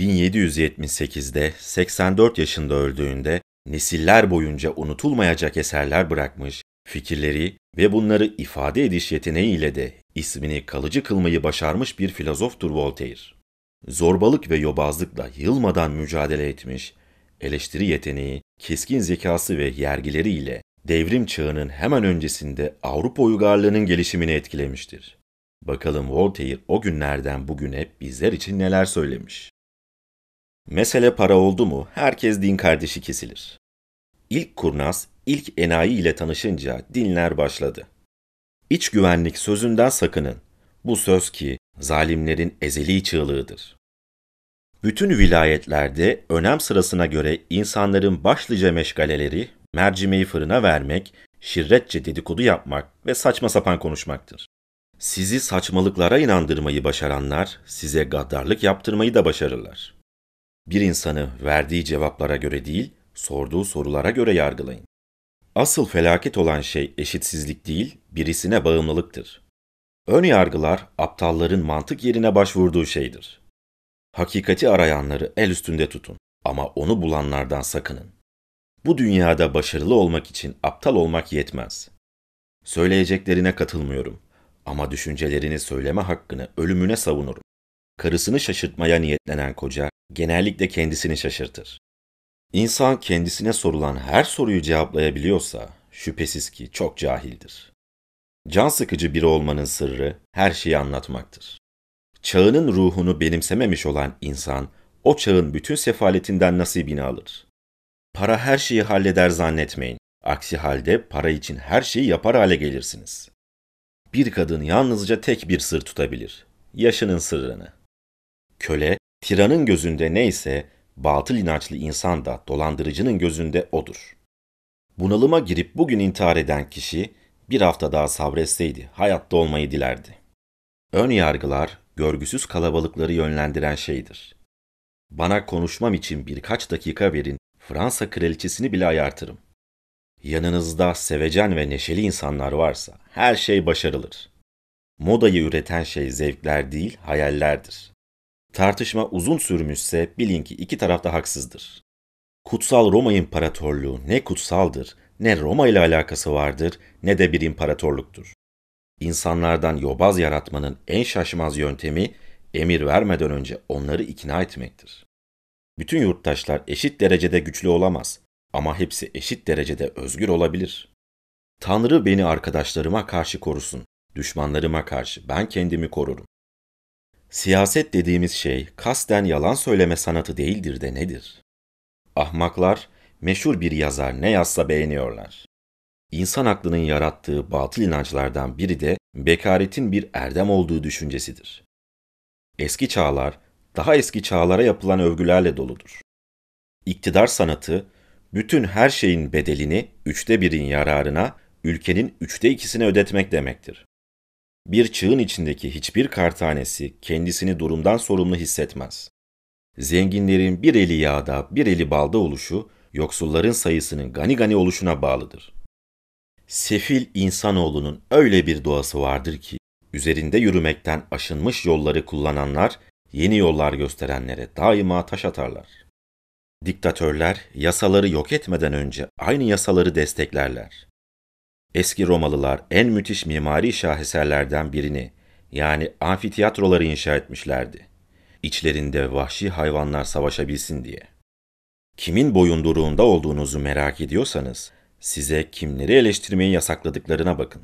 1778'de 84 yaşında öldüğünde nesiller boyunca unutulmayacak eserler bırakmış, fikirleri ve bunları ifade ediş yeteneğiyle de ismini kalıcı kılmayı başarmış bir filozoftur Voltaire. Zorbalık ve yobazlıkla yılmadan mücadele etmiş, eleştiri yeteneği, keskin zekası ve yergileriyle devrim çağının hemen öncesinde Avrupa uygarlığının gelişimini etkilemiştir. Bakalım Voltaire o günlerden bugüne bizler için neler söylemiş. Mesele para oldu mu herkes din kardeşi kesilir. İlk kurnaz, ilk enayi ile tanışınca dinler başladı. İç güvenlik sözünden sakının. Bu söz ki zalimlerin ezeli çığlığıdır. Bütün vilayetlerde önem sırasına göre insanların başlıca meşgaleleri mercimeği fırına vermek, şirretçe dedikodu yapmak ve saçma sapan konuşmaktır. Sizi saçmalıklara inandırmayı başaranlar size gaddarlık yaptırmayı da başarırlar. Bir insanı verdiği cevaplara göre değil, sorduğu sorulara göre yargılayın. Asıl felaket olan şey eşitsizlik değil, birisine bağımlılıktır. Ön yargılar aptalların mantık yerine başvurduğu şeydir. Hakikati arayanları el üstünde tutun ama onu bulanlardan sakının. Bu dünyada başarılı olmak için aptal olmak yetmez. Söyleyeceklerine katılmıyorum ama düşüncelerini söyleme hakkını ölümüne savunurum. Karısını şaşırtmaya niyetlenen koca genellikle kendisini şaşırtır. İnsan kendisine sorulan her soruyu cevaplayabiliyorsa şüphesiz ki çok cahildir. Can sıkıcı biri olmanın sırrı her şeyi anlatmaktır. Çağının ruhunu benimsememiş olan insan o çağın bütün sefaletinden nasibini alır. Para her şeyi halleder zannetmeyin. Aksi halde para için her şeyi yapar hale gelirsiniz. Bir kadın yalnızca tek bir sır tutabilir. Yaşının sırrını. Köle, tiranın gözünde neyse, batıl inançlı insan da dolandırıcının gözünde odur. Bunalıma girip bugün intihar eden kişi, bir hafta daha sabretseydi hayatta olmayı dilerdi. Ön yargılar, görgüsüz kalabalıkları yönlendiren şeydir. Bana konuşmam için birkaç dakika verin, Fransa kraliçesini bile ayartırım. Yanınızda sevecen ve neşeli insanlar varsa her şey başarılır. Modayı üreten şey zevkler değil, hayallerdir. Tartışma uzun sürmüşse bilin ki iki taraf da haksızdır. Kutsal Roma İmparatorluğu ne kutsaldır, ne Roma ile alakası vardır, ne de bir imparatorluktur. İnsanlardan yobaz yaratmanın en şaşmaz yöntemi emir vermeden önce onları ikna etmektir. Bütün yurttaşlar eşit derecede güçlü olamaz ama hepsi eşit derecede özgür olabilir. Tanrı beni arkadaşlarıma karşı korusun, düşmanlarıma karşı ben kendimi korurum. Siyaset dediğimiz şey kasten yalan söyleme sanatı değildir de nedir? Ahmaklar meşhur bir yazar ne yazsa beğeniyorlar. İnsan aklının yarattığı batıl inançlardan biri de bekaretin bir erdem olduğu düşüncesidir. Eski çağlar daha eski çağlara yapılan övgülerle doludur. İktidar sanatı, bütün her şeyin bedelini üçte birin yararına, ülkenin üçte ikisine ödetmek demektir. Bir çığın içindeki hiçbir kar tanesi kendisini durumdan sorumlu hissetmez. Zenginlerin bir eli yağda, bir eli balda oluşu, yoksulların sayısının gani gani oluşuna bağlıdır. Sefil insanoğlunun öyle bir doğası vardır ki, üzerinde yürümekten aşınmış yolları kullananlar yeni yollar gösterenlere daima taş atarlar. Diktatörler yasaları yok etmeden önce aynı yasaları desteklerler. Eski Romalılar en müthiş mimari şaheserlerden birini yani amfiteyatroları inşa etmişlerdi. İçlerinde vahşi hayvanlar savaşabilsin diye. Kimin boyunduruğunda olduğunuzu merak ediyorsanız size kimleri eleştirmeyi yasakladıklarına bakın.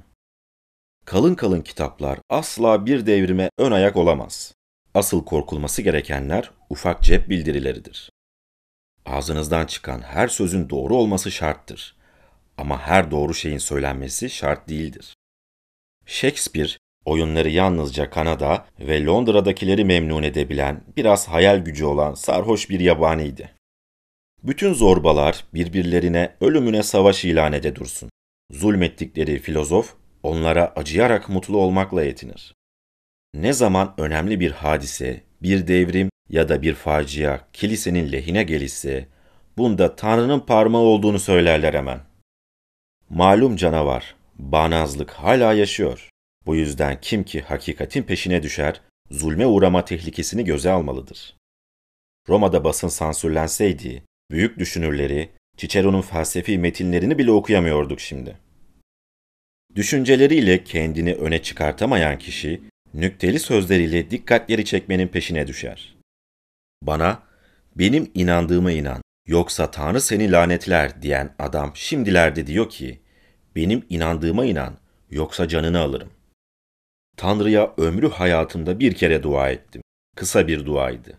Kalın kalın kitaplar asla bir devrime ön ayak olamaz. Asıl korkulması gerekenler ufak cep bildirileridir. Ağzınızdan çıkan her sözün doğru olması şarttır. Ama her doğru şeyin söylenmesi şart değildir. Shakespeare, oyunları yalnızca Kanada ve Londra'dakileri memnun edebilen, biraz hayal gücü olan sarhoş bir yabaniydi. Bütün zorbalar birbirlerine ölümüne savaş ilan ede dursun. Zulmettikleri filozof onlara acıyarak mutlu olmakla yetinir. Ne zaman önemli bir hadise, bir devrim ya da bir facia kilisenin lehine gelişse, bunda Tanrı'nın parmağı olduğunu söylerler hemen. Malum canavar, bağnazlık hala yaşıyor. Bu yüzden kim ki hakikatin peşine düşer, zulme uğrama tehlikesini göze almalıdır. Roma'da basın sansürlenseydi, büyük düşünürleri, Cicero'nun felsefi metinlerini bile okuyamıyorduk şimdi. Düşünceleriyle kendini öne çıkartamayan kişi, nükteli sözleriyle dikkatleri çekmenin peşine düşer. Bana, benim inandığıma inan, yoksa Tanrı seni lanetler diyen adam şimdilerde diyor ki, benim inandığıma inan, yoksa canını alırım. Tanrı'ya ömrü hayatımda bir kere dua ettim. Kısa bir duaydı.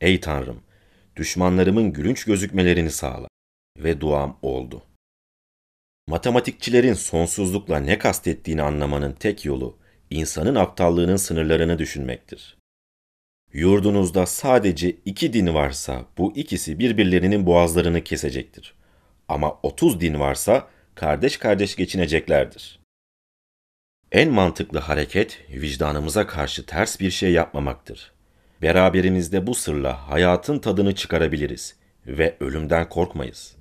Ey Tanrım, düşmanlarımın gülünç gözükmelerini sağla. Ve duam oldu. Matematikçilerin sonsuzlukla ne kastettiğini anlamanın tek yolu, insanın aptallığının sınırlarını düşünmektir. Yurdunuzda sadece iki din varsa bu ikisi birbirlerinin boğazlarını kesecektir. Ama otuz din varsa kardeş kardeş geçineceklerdir. En mantıklı hareket vicdanımıza karşı ters bir şey yapmamaktır. Beraberimizde bu sırla hayatın tadını çıkarabiliriz ve ölümden korkmayız.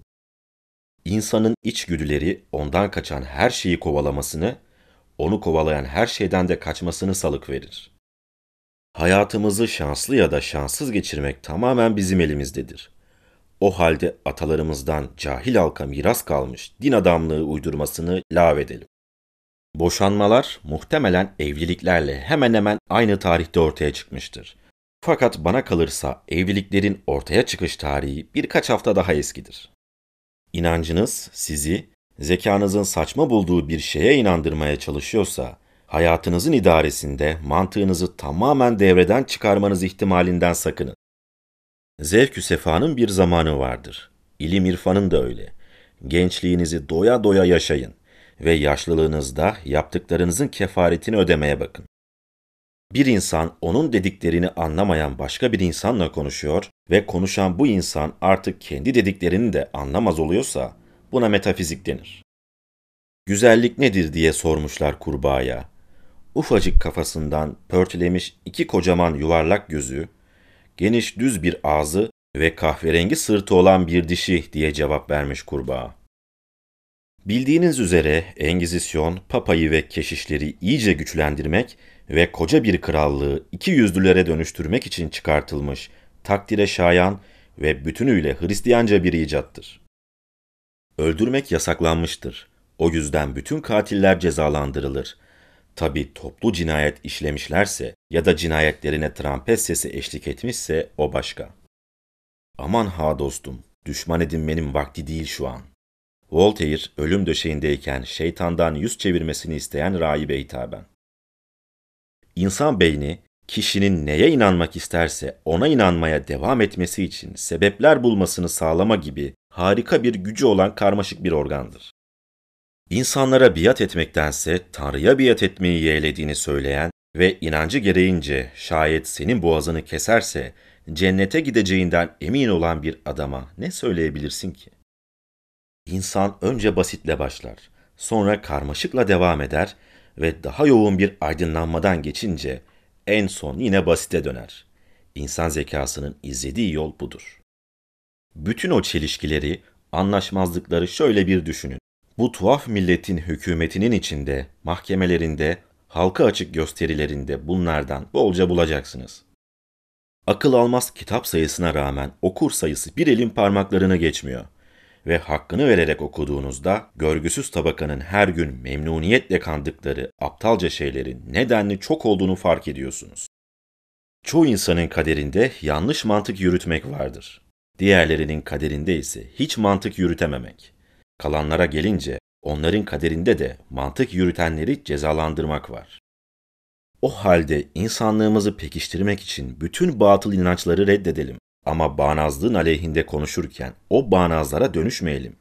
İnsanın içgüdüleri ondan kaçan her şeyi kovalamasını, onu kovalayan her şeyden de kaçmasını salık verir. Hayatımızı şanslı ya da şanssız geçirmek tamamen bizim elimizdedir. O halde atalarımızdan cahil halka miras kalmış din adamlığı uydurmasını lağvedelim. Boşanmalar muhtemelen evliliklerle hemen hemen aynı tarihte ortaya çıkmıştır. Fakat bana kalırsa evliliklerin ortaya çıkış tarihi birkaç hafta daha eskidir. İnancınız sizi zekanızın saçma bulduğu bir şeye inandırmaya çalışıyorsa, hayatınızın idaresinde mantığınızı tamamen devreden çıkarmanız ihtimalinden sakının. Zevkü sefanın bir zamanı vardır. İlim irfanın da öyle. Gençliğinizi doya doya yaşayın ve yaşlılığınızda yaptıklarınızın kefaretini ödemeye bakın. Bir insan onun dediklerini anlamayan başka bir insanla konuşuyor ve konuşan bu insan artık kendi dediklerini de anlamaz oluyorsa buna metafizik denir. Güzellik nedir diye sormuşlar kurbağaya. Ufacık kafasından pörtülemiş iki kocaman yuvarlak gözü, geniş düz bir ağzı ve kahverengi sırtı olan bir dişi diye cevap vermiş kurbağa. Bildiğiniz üzere Engizisyon, papayı ve keşişleri iyice güçlendirmek ve koca bir krallığı iki yüzlülere dönüştürmek için çıkartılmış, takdire şayan ve bütünüyle Hristiyanca bir icattır. Öldürmek yasaklanmıştır. O yüzden bütün katiller cezalandırılır. Tabi toplu cinayet işlemişlerse ya da cinayetlerine trampet sesi eşlik etmişse o başka. Aman ha dostum, düşman edinmenin vakti değil şu an. Voltaire ölüm döşeğindeyken şeytandan yüz çevirmesini isteyen rahibe hitaben. İnsan beyni kişinin neye inanmak isterse ona inanmaya devam etmesi için sebepler bulmasını sağlama gibi harika bir gücü olan karmaşık bir organdır. İnsanlara biat etmektense Tanrı'ya biat etmeyi yeğlediğini söyleyen ve inancı gereğince şayet senin boğazını keserse cennete gideceğinden emin olan bir adama ne söyleyebilirsin ki? İnsan önce basitle başlar, sonra karmaşıkla devam eder ve daha yoğun bir aydınlanmadan geçince en son yine basite döner. İnsan zekasının izlediği yol budur. Bütün o çelişkileri, anlaşmazlıkları şöyle bir düşünün. Bu tuhaf milletin hükümetinin içinde, mahkemelerinde, halka açık gösterilerinde bunlardan bolca bulacaksınız. Akıl almaz kitap sayısına rağmen okur sayısı bir elin parmaklarını geçmiyor ve hakkını vererek okuduğunuzda görgüsüz tabakanın her gün memnuniyetle kandıkları aptalca şeylerin nedenli çok olduğunu fark ediyorsunuz. Çoğu insanın kaderinde yanlış mantık yürütmek vardır. Diğerlerinin kaderinde ise hiç mantık yürütememek. Kalanlara gelince onların kaderinde de mantık yürütenleri cezalandırmak var. O halde insanlığımızı pekiştirmek için bütün batıl inançları reddedelim. Ama bağnazlığın aleyhinde konuşurken o bağnazlara dönüşmeyelim.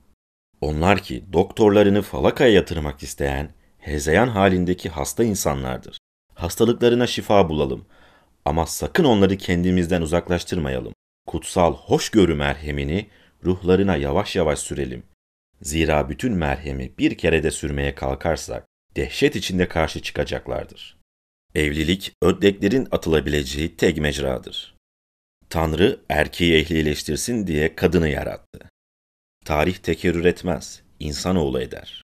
Onlar ki doktorlarını falakaya yatırmak isteyen, hezeyan halindeki hasta insanlardır. Hastalıklarına şifa bulalım. Ama sakın onları kendimizden uzaklaştırmayalım. Kutsal hoşgörü merhemini ruhlarına yavaş yavaş sürelim. Zira bütün merhemi bir kere de sürmeye kalkarsak dehşet içinde karşı çıkacaklardır. Evlilik ödleklerin atılabileceği tek mecradır. Tanrı erkeği ehlileştirsin diye kadını yarattı. Tarih tekerrür etmez, insanoğlu eder.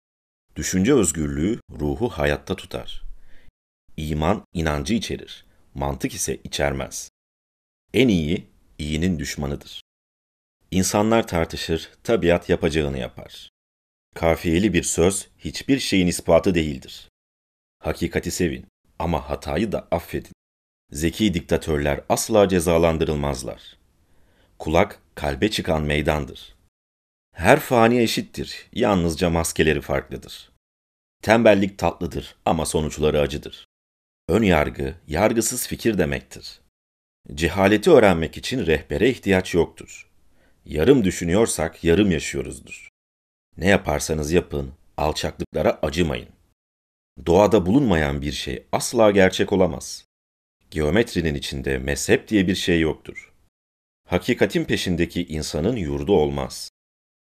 Düşünce özgürlüğü ruhu hayatta tutar. İman inancı içerir, mantık ise içermez. En iyi iyinin düşmanıdır. İnsanlar tartışır, tabiat yapacağını yapar. Kafiyeli bir söz hiçbir şeyin ispatı değildir. Hakikati sevin ama hatayı da affedin. Zeki diktatörler asla cezalandırılmazlar. Kulak kalbe çıkan meydandır. Her fani eşittir, yalnızca maskeleri farklıdır. Tembellik tatlıdır ama sonuçları acıdır. Ön yargı, yargısız fikir demektir. Cehaleti öğrenmek için rehbere ihtiyaç yoktur. Yarım düşünüyorsak yarım yaşıyoruzdur. Ne yaparsanız yapın, alçaklıklara acımayın. Doğada bulunmayan bir şey asla gerçek olamaz. Geometrinin içinde mezhep diye bir şey yoktur. Hakikatin peşindeki insanın yurdu olmaz.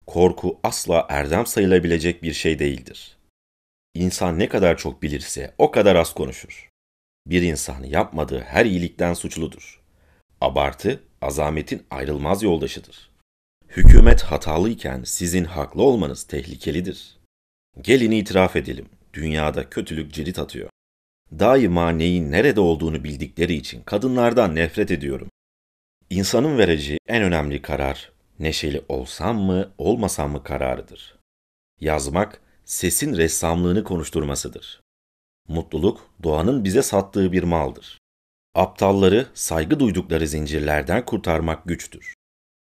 Korku asla erdem sayılabilecek bir şey değildir. İnsan ne kadar çok bilirse o kadar az konuşur. Bir insan yapmadığı her iyilikten suçludur. Abartı, azametin ayrılmaz yoldaşıdır. Hükümet hatalıyken sizin haklı olmanız tehlikelidir. Gelin itiraf edelim, dünyada kötülük cirit atıyor. Daima neyin nerede olduğunu bildikleri için kadınlardan nefret ediyorum. İnsanın vereceği en önemli karar, neşeli olsam mı, olmasam mı kararıdır. Yazmak, sesin ressamlığını konuşturmasıdır. Mutluluk, doğanın bize sattığı bir maldır. Aptalları saygı duydukları zincirlerden kurtarmak güçtür.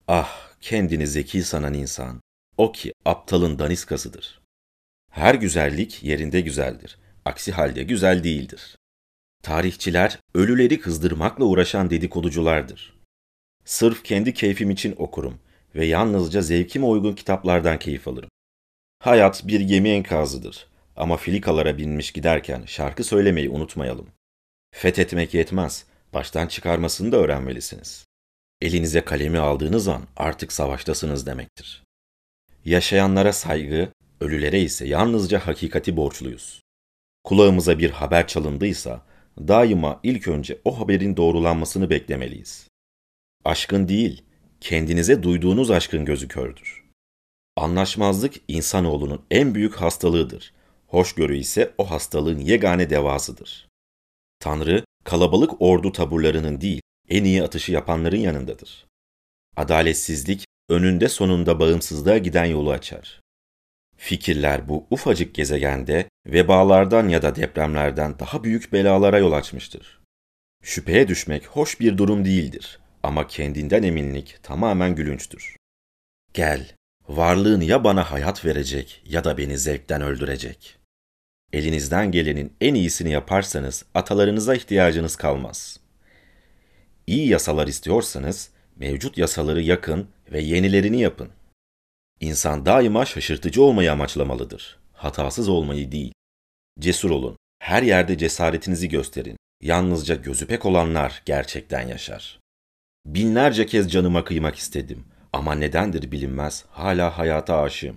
Ah, kendini zeki sanan insan, o ki aptalın daniskasıdır. Her güzellik yerinde güzeldir. Aksi halde güzel değildir. Tarihçiler ölüleri kızdırmakla uğraşan dedikoduculardır. Sırf kendi keyfim için okurum ve yalnızca zevkime uygun kitaplardan keyif alırım. Hayat bir gemi enkazıdır ama filikalara binmiş giderken şarkı söylemeyi unutmayalım. Fethetmek yetmez, baştan çıkarmasını da öğrenmelisiniz. Elinize kalemi aldığınız an artık savaştasınız demektir. Yaşayanlara saygı, ölülere ise yalnızca hakikati borçluyuz. Kulağımıza bir haber çalındıysa daima ilk önce o haberin doğrulanmasını beklemeliyiz. Aşkın değil, kendinize duyduğunuz aşkın gözü kördür. Anlaşmazlık insanoğlunun en büyük hastalığıdır. Hoşgörü ise o hastalığın yegane devasıdır. Tanrı, kalabalık ordu taburlarının değil, en iyi atışı yapanların yanındadır. Adaletsizlik, önünde sonunda bağımsızlığa giden yolu açar. Fikirler bu ufacık gezegende vebalardan ya da depremlerden daha büyük belalara yol açmıştır. Şüpheye düşmek hoş bir durum değildir ama kendinden eminlik tamamen gülünçtür. Gel, varlığın ya bana hayat verecek ya da beni zevkten öldürecek. Elinizden gelenin en iyisini yaparsanız atalarınıza ihtiyacınız kalmaz. İyi yasalar istiyorsanız mevcut yasaları yakın ve yenilerini yapın. İnsan daima şaşırtıcı olmayı amaçlamalıdır. Hatasız olmayı değil. Cesur olun. Her yerde cesaretinizi gösterin. Yalnızca gözü pek olanlar gerçekten yaşar. Binlerce kez canıma kıymak istedim ama nedendir bilinmez hala hayata aşığım.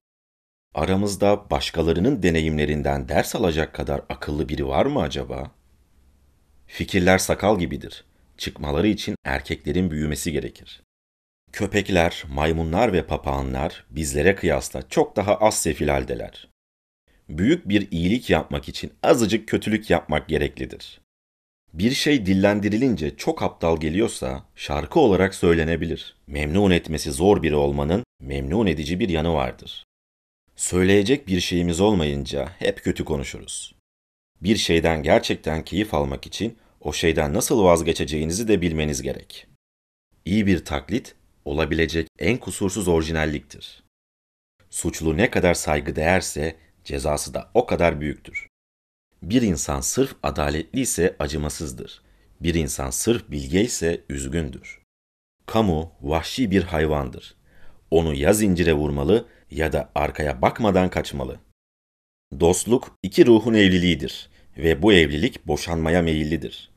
Aramızda başkalarının deneyimlerinden ders alacak kadar akıllı biri var mı acaba? Fikirler sakal gibidir. Çıkmaları için erkeklerin büyümesi gerekir. Köpekler, maymunlar ve papağanlar bizlere kıyasla çok daha az sefil haldeler. Büyük bir iyilik yapmak için azıcık kötülük yapmak gereklidir. Bir şey dillendirilince çok aptal geliyorsa şarkı olarak söylenebilir. Memnun etmesi zor biri olmanın memnun edici bir yanı vardır. Söyleyecek bir şeyimiz olmayınca hep kötü konuşuruz. Bir şeyden gerçekten keyif almak için o şeyden nasıl vazgeçeceğinizi de bilmeniz gerek. İyi bir taklit olabilecek en kusursuz orijinalliktir. Suçlu ne kadar saygı değerse cezası da o kadar büyüktür. Bir insan sırf adaletli ise acımasızdır. Bir insan sırf bilge ise üzgündür. Kamu vahşi bir hayvandır. Onu ya zincire vurmalı ya da arkaya bakmadan kaçmalı. Dostluk iki ruhun evliliğidir ve bu evlilik boşanmaya meyillidir.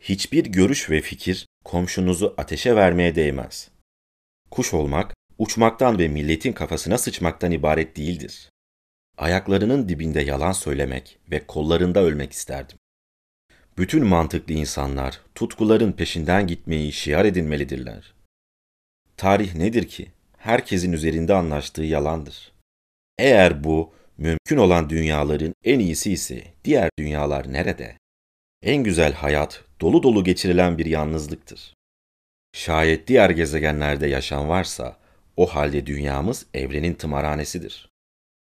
Hiçbir görüş ve fikir komşunuzu ateşe vermeye değmez. Kuş olmak, uçmaktan ve milletin kafasına sıçmaktan ibaret değildir. Ayaklarının dibinde yalan söylemek ve kollarında ölmek isterdim. Bütün mantıklı insanlar tutkuların peşinden gitmeyi şiar edinmelidirler. Tarih nedir ki? Herkesin üzerinde anlaştığı yalandır. Eğer bu mümkün olan dünyaların en iyisi ise diğer dünyalar nerede? En güzel hayat dolu dolu geçirilen bir yalnızlıktır. Şayet diğer gezegenlerde yaşam varsa, o halde dünyamız evrenin tımarhanesidir.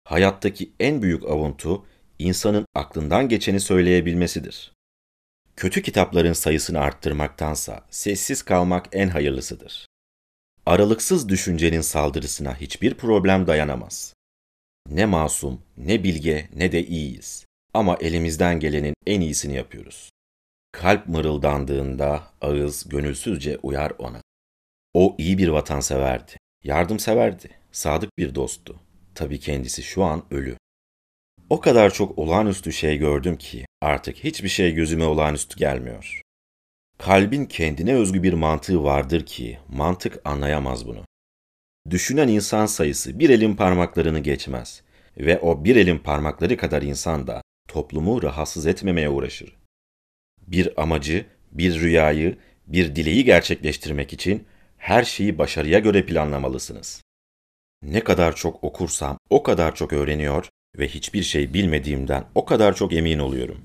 Hayattaki en büyük avuntu, insanın aklından geçeni söyleyebilmesidir. Kötü kitapların sayısını arttırmaktansa sessiz kalmak en hayırlısıdır. Aralıksız düşüncenin saldırısına hiçbir problem dayanamaz. Ne masum, ne bilge, ne de iyiyiz. Ama elimizden gelenin en iyisini yapıyoruz. Kalp mırıldandığında ağız gönülsüzce uyar ona. O iyi bir vatanseverdi, yardımseverdi, sadık bir dosttu. Tabii kendisi şu an ölü. O kadar çok olağanüstü şey gördüm ki artık hiçbir şey gözüme olağanüstü gelmiyor. Kalbin kendine özgü bir mantığı vardır ki mantık anlayamaz bunu. Düşünen insan sayısı bir elin parmaklarını geçmez ve o bir elin parmakları kadar insan da toplumu rahatsız etmemeye uğraşır. Bir amacı, bir rüyayı, bir dileği gerçekleştirmek için her şeyi başarıya göre planlamalısınız. Ne kadar çok okursam o kadar çok öğreniyor ve hiçbir şey bilmediğimden o kadar çok emin oluyorum.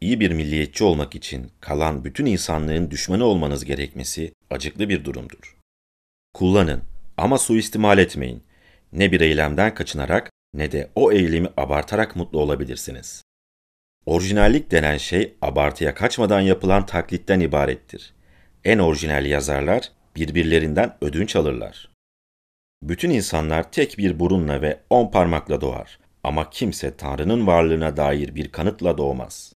İyi bir milliyetçi olmak için kalan bütün insanlığın düşmanı olmanız gerekmesi acıklı bir durumdur. Kullanın ama suistimal etmeyin. Ne bir eylemden kaçınarak ne de o eylemi abartarak mutlu olabilirsiniz. Orijinallik denen şey abartıya kaçmadan yapılan taklitten ibarettir. En orijinal yazarlar birbirlerinden ödünç alırlar. Bütün insanlar tek bir burunla ve on parmakla doğar ama kimse Tanrı'nın varlığına dair bir kanıtla doğmaz.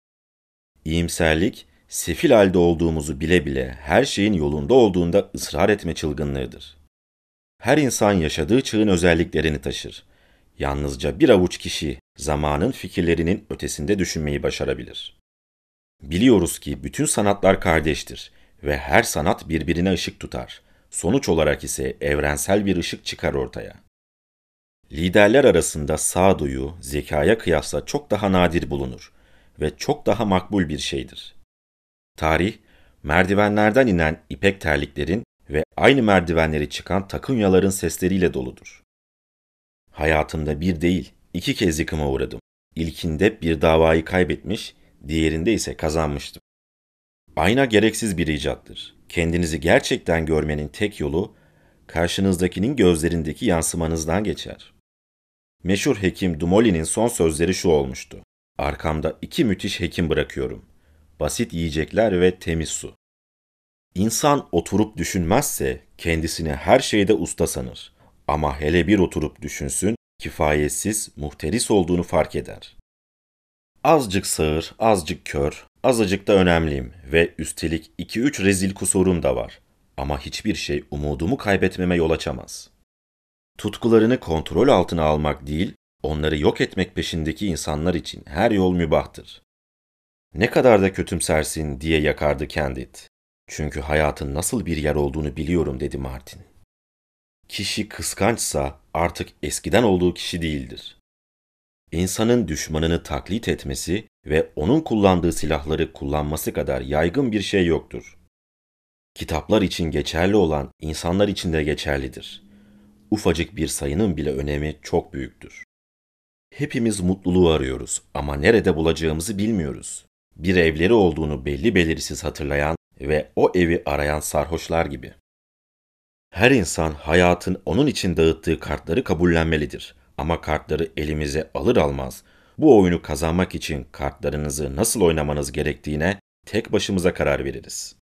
İyimserlik, sefil halde olduğumuzu bile bile her şeyin yolunda olduğunda ısrar etme çılgınlığıdır. Her insan yaşadığı çağın özelliklerini taşır. Yalnızca bir avuç kişi zamanın fikirlerinin ötesinde düşünmeyi başarabilir. Biliyoruz ki bütün sanatlar kardeştir ve her sanat birbirine ışık tutar. Sonuç olarak ise evrensel bir ışık çıkar ortaya. Liderler arasında sağduyu, zekaya kıyasla çok daha nadir bulunur ve çok daha makbul bir şeydir. Tarih, merdivenlerden inen ipek terliklerin ve aynı merdivenleri çıkan takunyaların sesleriyle doludur. Hayatımda bir değil, iki kez yıkıma uğradım. İlkinde bir davayı kaybetmiş, diğerinde ise kazanmıştım. Ayna gereksiz bir icattır. Kendinizi gerçekten görmenin tek yolu, karşınızdakinin gözlerindeki yansımanızdan geçer. Meşhur hekim Dumoli'nin son sözleri şu olmuştu. Arkamda iki müthiş hekim bırakıyorum. Basit yiyecekler ve temiz su. İnsan oturup düşünmezse kendisini her şeyde usta sanır. Ama hele bir oturup düşünsün, kifayetsiz, muhteris olduğunu fark eder. Azıcık sağır, azıcık kör, azıcık da önemliyim ve üstelik iki üç rezil kusurum da var. Ama hiçbir şey umudumu kaybetmeme yol açamaz. Tutkularını kontrol altına almak değil, onları yok etmek peşindeki insanlar için her yol mübahtır. Ne kadar da kötümsersin diye yakardı Candid. Çünkü hayatın nasıl bir yer olduğunu biliyorum dedi Martin. Kişi kıskançsa artık eskiden olduğu kişi değildir. İnsanın düşmanını taklit etmesi ve onun kullandığı silahları kullanması kadar yaygın bir şey yoktur. Kitaplar için geçerli olan insanlar için de geçerlidir. Ufacık bir sayının bile önemi çok büyüktür. Hepimiz mutluluğu arıyoruz ama nerede bulacağımızı bilmiyoruz. Bir evleri olduğunu belli belirsiz hatırlayan ve o evi arayan sarhoşlar gibi. Her insan hayatın onun için dağıttığı kartları kabullenmelidir. Ama kartları elimize alır almaz bu oyunu kazanmak için kartlarınızı nasıl oynamanız gerektiğine tek başımıza karar veririz.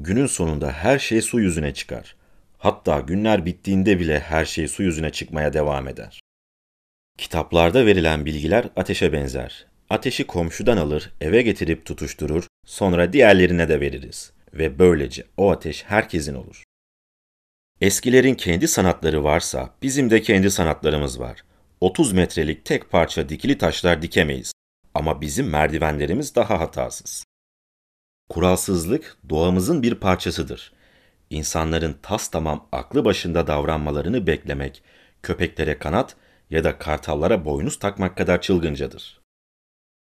Günün sonunda her şey su yüzüne çıkar. Hatta günler bittiğinde bile her şey su yüzüne çıkmaya devam eder. Kitaplarda verilen bilgiler ateşe benzer. Ateşi komşudan alır, eve getirip tutuşturur, sonra diğerlerine de veririz ve böylece o ateş herkesin olur. Eskilerin kendi sanatları varsa bizim de kendi sanatlarımız var. 30 metrelik tek parça dikili taşlar dikemeyiz ama bizim merdivenlerimiz daha hatasız. Kuralsızlık doğamızın bir parçasıdır. İnsanların tas tamam aklı başında davranmalarını beklemek, köpeklere kanat ya da kartallara boynuz takmak kadar çılgıncadır.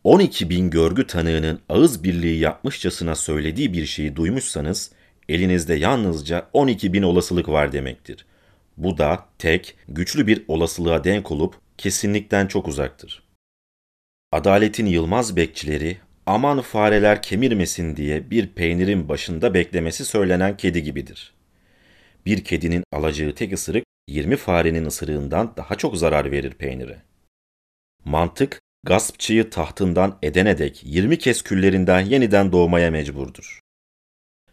12 bin görgü tanığının ağız birliği yapmışçasına söylediği bir şeyi duymuşsanız, elinizde yalnızca 12 bin olasılık var demektir. Bu da tek, güçlü bir olasılığa denk olup kesinlikten çok uzaktır. Adaletin yılmaz bekçileri aman fareler kemirmesin diye bir peynirin başında beklemesi söylenen kedi gibidir. Bir kedinin alacağı tek ısırık 20 farenin ısırığından daha çok zarar verir peynire. Mantık, gaspçıyı tahtından edene dek 20 kez küllerinden yeniden doğmaya mecburdur.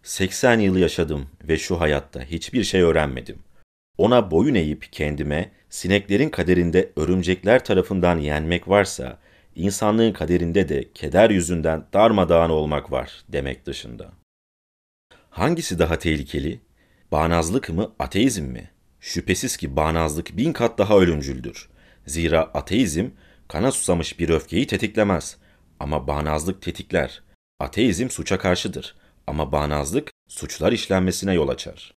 80 yıl yaşadım ve şu hayatta hiçbir şey öğrenmedim. Ona boyun eğip kendime sineklerin kaderinde örümcekler tarafından yenmek varsa, insanlığın kaderinde de keder yüzünden darmadağın olmak var demek dışında. Hangisi daha tehlikeli? Bağnazlık mı, ateizm mi? Şüphesiz ki bağnazlık bin kat daha ölümcüldür. Zira ateizm kana susamış bir öfkeyi tetiklemez. Ama bağnazlık tetikler. Ateizm suça karşıdır. Ama bağnazlık suçlar işlenmesine yol açar.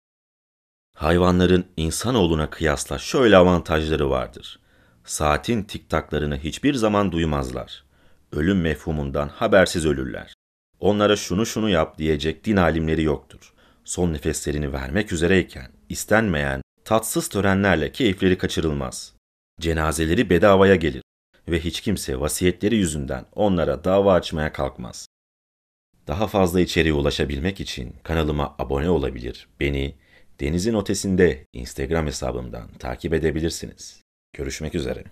Hayvanların insanoğluna kıyasla şöyle avantajları vardır. Saatin tiktaklarını hiçbir zaman duymazlar. Ölüm mefhumundan habersiz ölürler. Onlara şunu şunu yap diyecek din alimleri yoktur. Son nefeslerini vermek üzereyken istenmeyen, tatsız törenlerle keyifleri kaçırılmaz. Cenazeleri bedavaya gelir ve hiç kimse vasiyetleri yüzünden onlara dava açmaya kalkmaz. Daha fazla içeriğe ulaşabilmek için kanalıma abone olabilir, beni Denizin Ötesinde Instagram hesabımdan takip edebilirsiniz. Görüşmek üzere.